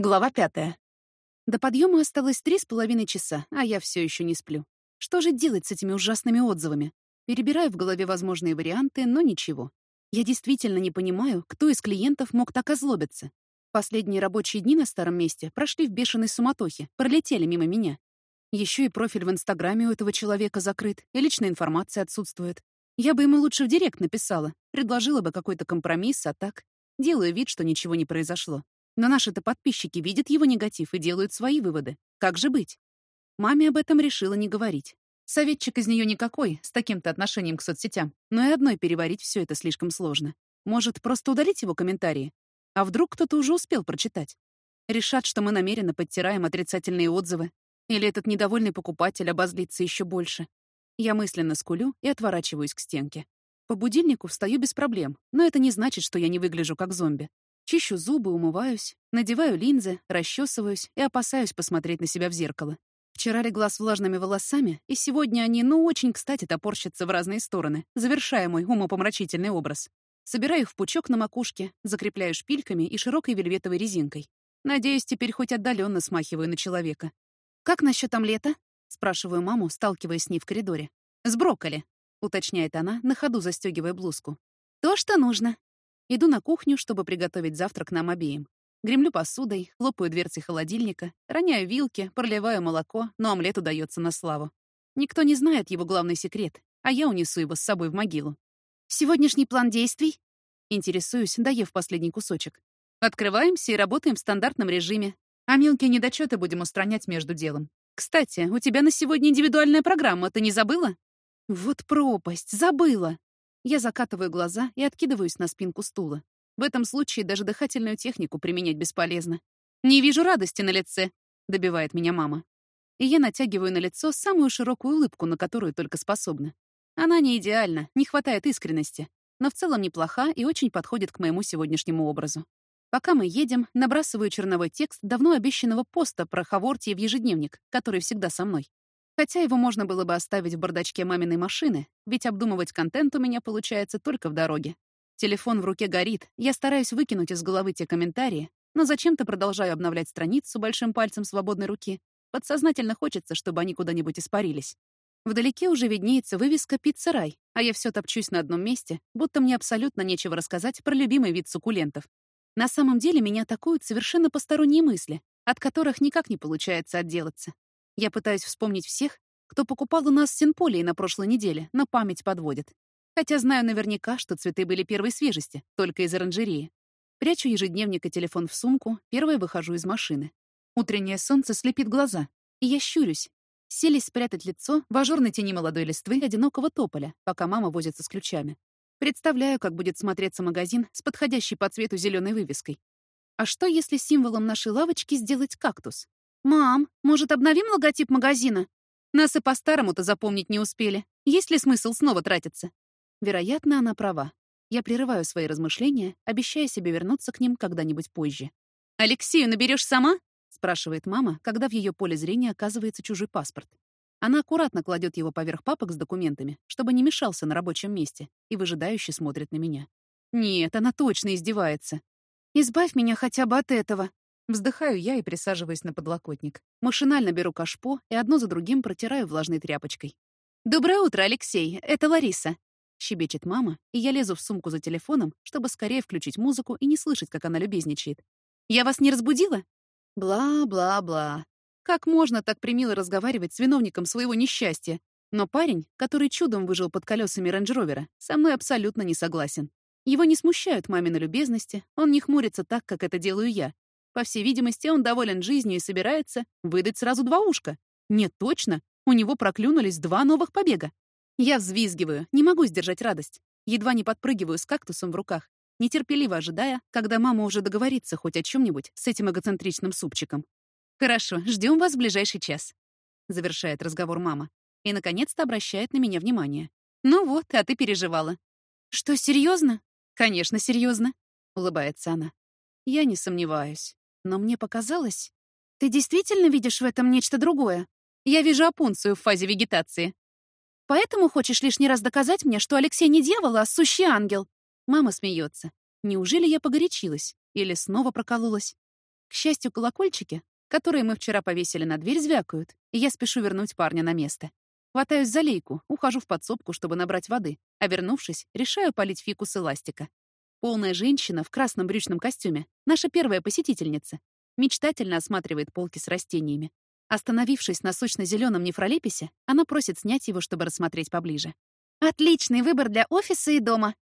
Глава пятая. До подъема осталось три с половиной часа, а я все еще не сплю. Что же делать с этими ужасными отзывами? Перебираю в голове возможные варианты, но ничего. Я действительно не понимаю, кто из клиентов мог так озлобиться. Последние рабочие дни на старом месте прошли в бешеной суматохе, пролетели мимо меня. Еще и профиль в Инстаграме у этого человека закрыт, и личная информация отсутствует. Я бы ему лучше в директ написала, предложила бы какой-то компромисс, а так... Делаю вид, что ничего не произошло. Но наши-то подписчики видят его негатив и делают свои выводы. Как же быть? Маме об этом решила не говорить. Советчик из нее никакой, с таким-то отношением к соцсетям. Но и одной переварить все это слишком сложно. Может, просто удалить его комментарии? А вдруг кто-то уже успел прочитать? Решат, что мы намеренно подтираем отрицательные отзывы. Или этот недовольный покупатель обозлится еще больше. Я мысленно скулю и отворачиваюсь к стенке. По будильнику встаю без проблем, но это не значит, что я не выгляжу как зомби. Чищу зубы, умываюсь, надеваю линзы, расчесываюсь и опасаюсь посмотреть на себя в зеркало. Вчера легла с влажными волосами, и сегодня они, ну, очень кстати топорщатся в разные стороны, завершая мой умопомрачительный образ. Собираю их в пучок на макушке, закрепляю шпильками и широкой вельветовой резинкой. Надеюсь, теперь хоть отдаленно смахиваю на человека. «Как насчет омлета?» — спрашиваю маму, сталкиваясь с ней в коридоре. «С брокколи», — уточняет она, на ходу застегивая блузку. «То, что нужно», Иду на кухню, чтобы приготовить завтрак нам обеим. Гремлю посудой, хлопаю дверцей холодильника, роняю вилки, проливаю молоко, но омлет удается на славу. Никто не знает его главный секрет, а я унесу его с собой в могилу. «Сегодняшний план действий?» Интересуюсь, доев последний кусочек. Открываемся и работаем в стандартном режиме. А мелкие недочеты будем устранять между делом. Кстати, у тебя на сегодня индивидуальная программа, ты не забыла? Вот пропасть, забыла. Я закатываю глаза и откидываюсь на спинку стула. В этом случае даже дыхательную технику применять бесполезно. «Не вижу радости на лице», — добивает меня мама. И я натягиваю на лицо самую широкую улыбку, на которую только способна. Она не идеальна, не хватает искренности, но в целом неплоха и очень подходит к моему сегодняшнему образу. Пока мы едем, набрасываю черновой текст давно обещанного поста про Хавортии в ежедневник, который всегда со мной. Хотя его можно было бы оставить в бардачке маминой машины, ведь обдумывать контент у меня получается только в дороге. Телефон в руке горит, я стараюсь выкинуть из головы те комментарии, но зачем-то продолжаю обновлять страницу большим пальцем свободной руки. Подсознательно хочется, чтобы они куда-нибудь испарились. Вдалеке уже виднеется вывеска «Пицца-рай», а я все топчусь на одном месте, будто мне абсолютно нечего рассказать про любимый вид суккулентов. На самом деле меня атакуют совершенно посторонние мысли, от которых никак не получается отделаться. Я пытаюсь вспомнить всех, кто покупал у нас синполии на прошлой неделе, но память подводит. Хотя знаю наверняка, что цветы были первой свежести, только из оранжереи. Прячу ежедневник и телефон в сумку, первая выхожу из машины. Утреннее солнце слепит глаза, и я щурюсь. Селись спрятать лицо в ажурной тени молодой листвы одинокого тополя, пока мама возится с ключами. Представляю, как будет смотреться магазин с подходящей по цвету зеленой вывеской. А что, если символом нашей лавочки сделать кактус? «Мам, может, обновим логотип магазина? Нас и по-старому-то запомнить не успели. Есть ли смысл снова тратиться?» Вероятно, она права. Я прерываю свои размышления, обещая себе вернуться к ним когда-нибудь позже. «Алексею наберешь сама?» — спрашивает мама, когда в ее поле зрения оказывается чужой паспорт. Она аккуратно кладет его поверх папок с документами, чтобы не мешался на рабочем месте, и выжидающе смотрит на меня. Нет, она точно издевается. «Избавь меня хотя бы от этого», Вздыхаю я и присаживаюсь на подлокотник. Машинально беру кашпо и одно за другим протираю влажной тряпочкой. «Доброе утро, Алексей. Это Лариса», — щебечет мама, и я лезу в сумку за телефоном, чтобы скорее включить музыку и не слышать, как она любезничает. «Я вас не разбудила?» Бла-бла-бла. Как можно так примило разговаривать с виновником своего несчастья? Но парень, который чудом выжил под колесами рейндж-ровера, со мной абсолютно не согласен. Его не смущают мамины любезности, он не хмурится так, как это делаю я, по всей видимости, он доволен жизнью и собирается выдать сразу два ушка. Нет, точно, у него проклюнулись два новых побега. Я взвизгиваю, не могу сдержать радость. Едва не подпрыгиваю с кактусом в руках, нетерпеливо ожидая, когда мама уже договорится хоть о чем нибудь с этим эгоцентричным супчиком. «Хорошо, ждем вас в ближайший час», — завершает разговор мама. И, наконец-то, обращает на меня внимание. «Ну вот, а ты переживала». «Что, серьезно? «Конечно, серьезно, улыбается она. «Я не сомневаюсь». Но мне показалось... Ты действительно видишь в этом нечто другое? Я вижу опунцию в фазе вегетации. Поэтому хочешь лишний раз доказать мне, что Алексей не дьявол, а сущий ангел? Мама смеется. Неужели я погорячилась? Или снова прокололась? К счастью, колокольчики, которые мы вчера повесили на дверь, звякают, и я спешу вернуть парня на место. Хватаюсь за лейку, ухожу в подсобку, чтобы набрать воды, а вернувшись, решаю полить фикус эластика. Полная женщина в красном брючном костюме, наша первая посетительница, мечтательно осматривает полки с растениями. Остановившись на сочно-зеленом нефролеписе, она просит снять его, чтобы рассмотреть поближе. «Отличный выбор для офиса и дома!»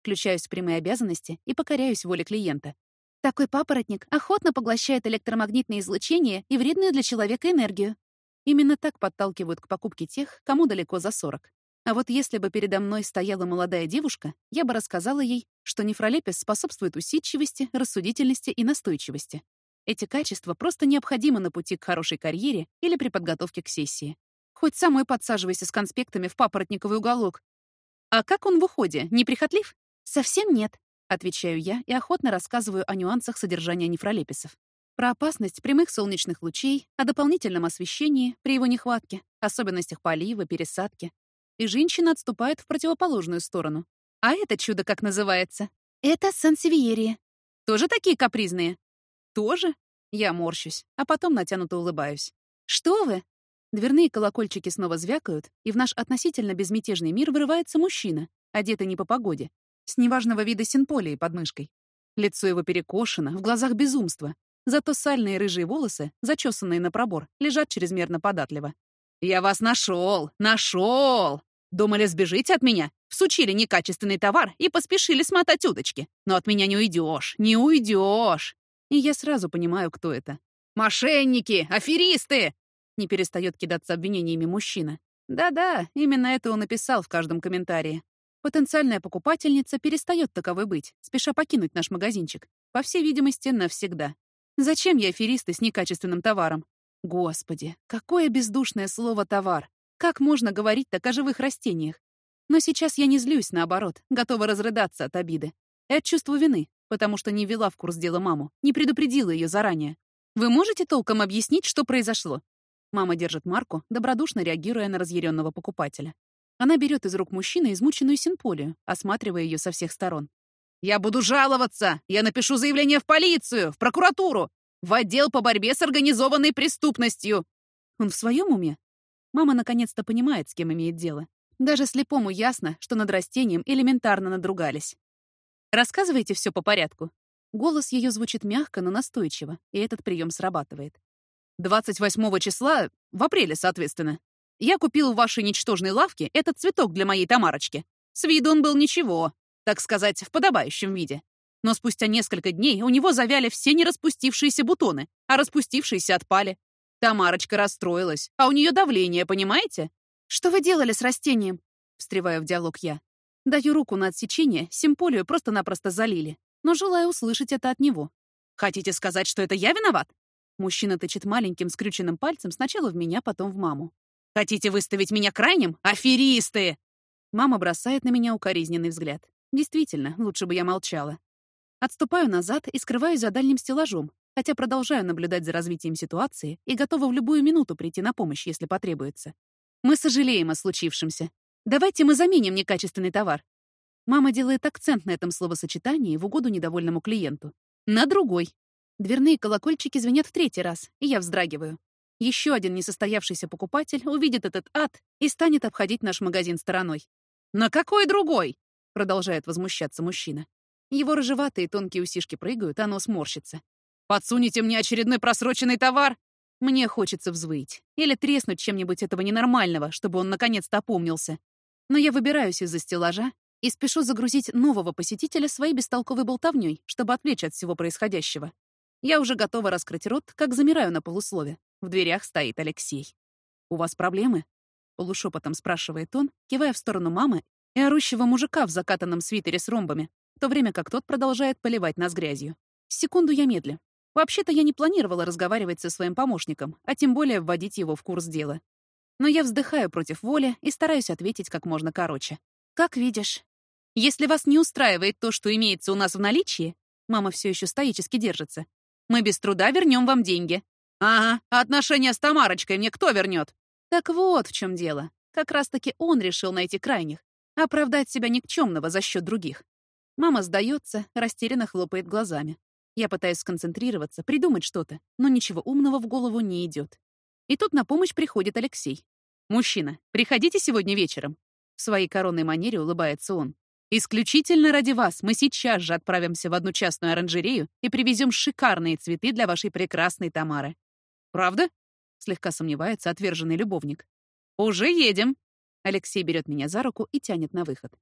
Включаюсь в прямые обязанности и покоряюсь воле клиента. Такой папоротник охотно поглощает электромагнитное излучение и вредную для человека энергию. Именно так подталкивают к покупке тех, кому далеко за 40. А вот если бы передо мной стояла молодая девушка, я бы рассказала ей, что нефролепис способствует усидчивости, рассудительности и настойчивости. Эти качества просто необходимы на пути к хорошей карьере или при подготовке к сессии. Хоть самой подсаживайся с конспектами в папоротниковый уголок. А как он в уходе? Неприхотлив? Совсем нет, отвечаю я и охотно рассказываю о нюансах содержания нефролеписов. Про опасность прямых солнечных лучей, о дополнительном освещении при его нехватке, особенностях полива, пересадки. И женщина отступает в противоположную сторону. А это чудо как называется? Это сансевиерия. Тоже такие капризные? Тоже? Я морщусь, а потом натянуто улыбаюсь. Что вы? Дверные колокольчики снова звякают, и в наш относительно безмятежный мир вырывается мужчина, одетый не по погоде, с неважного вида синполией под мышкой. Лицо его перекошено, в глазах безумство, Зато сальные рыжие волосы, зачесанные на пробор, лежат чрезмерно податливо. «Я вас нашел! Нашел! Думали, сбежите от меня? Всучили некачественный товар и поспешили смотать удочки. Но от меня не уйдешь, не уйдешь!» И я сразу понимаю, кто это. «Мошенники! Аферисты!» Не перестает кидаться обвинениями мужчина. Да-да, именно это он написал в каждом комментарии. Потенциальная покупательница перестает таковой быть, спеша покинуть наш магазинчик. По всей видимости, навсегда. Зачем я аферисты с некачественным товаром? Господи, какое бездушное слово «товар». Как можно говорить так о живых растениях? Но сейчас я не злюсь, наоборот, готова разрыдаться от обиды. И от чувства вины, потому что не ввела в курс дела маму, не предупредила ее заранее. Вы можете толком объяснить, что произошло? Мама держит марку, добродушно реагируя на разъяренного покупателя. Она берет из рук мужчины измученную синполию, осматривая ее со всех сторон. Я буду жаловаться! Я напишу заявление в полицию, в прокуратуру, в отдел по борьбе с организованной преступностью!» Он в своем уме? Мама наконец-то понимает, с кем имеет дело. Даже слепому ясно, что над растением элементарно надругались. «Рассказывайте все по порядку». Голос ее звучит мягко, но настойчиво, и этот прием срабатывает. 28 числа, в апреле, соответственно, я купил в вашей ничтожной лавке этот цветок для моей Тамарочки. С виду он был ничего, так сказать, в подобающем виде. Но спустя несколько дней у него завяли все не распустившиеся бутоны, а распустившиеся отпали. Тамарочка расстроилась, а у нее давление, понимаете? «Что вы делали с растением?» — встреваю в диалог я. Даю руку на отсечение, симполию просто-напросто залили, но желаю услышать это от него. «Хотите сказать, что это я виноват?» Мужчина тычет маленьким скрюченным пальцем сначала в меня, потом в маму. «Хотите выставить меня крайним? Аферисты!» Мама бросает на меня укоризненный взгляд. Действительно, лучше бы я молчала. Отступаю назад и скрываюсь за дальним стеллажом, хотя продолжаю наблюдать за развитием ситуации и готова в любую минуту прийти на помощь, если потребуется. Мы сожалеем о случившемся. Давайте мы заменим некачественный товар. Мама делает акцент на этом словосочетании в угоду недовольному клиенту. На другой. Дверные колокольчики звенят в третий раз, и я вздрагиваю. Еще один несостоявшийся покупатель увидит этот ад и станет обходить наш магазин стороной. «На какой другой?» Продолжает возмущаться мужчина. Его рыжеватые тонкие усишки прыгают, а нос морщится. «Подсунете мне очередной просроченный товар?» Мне хочется взвыть. Или треснуть чем-нибудь этого ненормального, чтобы он наконец-то опомнился. Но я выбираюсь из-за стеллажа и спешу загрузить нового посетителя своей бестолковой болтовней, чтобы отвлечь от всего происходящего. Я уже готова раскрыть рот, как замираю на полуслове. В дверях стоит Алексей. «У вас проблемы?» — полушепотом спрашивает он, кивая в сторону мамы и орущего мужика в закатанном свитере с ромбами, в то время как тот продолжает поливать нас грязью. Секунду я медлю. Вообще-то я не планировала разговаривать со своим помощником, а тем более вводить его в курс дела. Но я вздыхаю против воли и стараюсь ответить как можно короче. «Как видишь. Если вас не устраивает то, что имеется у нас в наличии, мама все еще стоически держится, мы без труда вернем вам деньги». «Ага, а отношения с Тамарочкой мне кто вернет?» Так вот в чем дело. Как раз-таки он решил найти крайних, Оправдать себя никчемного за счет других. Мама сдается, растерянно хлопает глазами. Я пытаюсь сконцентрироваться, придумать что-то, но ничего умного в голову не идет. И тут на помощь приходит Алексей. «Мужчина, приходите сегодня вечером». В своей коронной манере улыбается он. «Исключительно ради вас мы сейчас же отправимся в одну частную оранжерею и привезем шикарные цветы для вашей прекрасной Тамары». «Правда?» — слегка сомневается отверженный любовник. «Уже едем!» Алексей берет меня за руку и тянет на выход.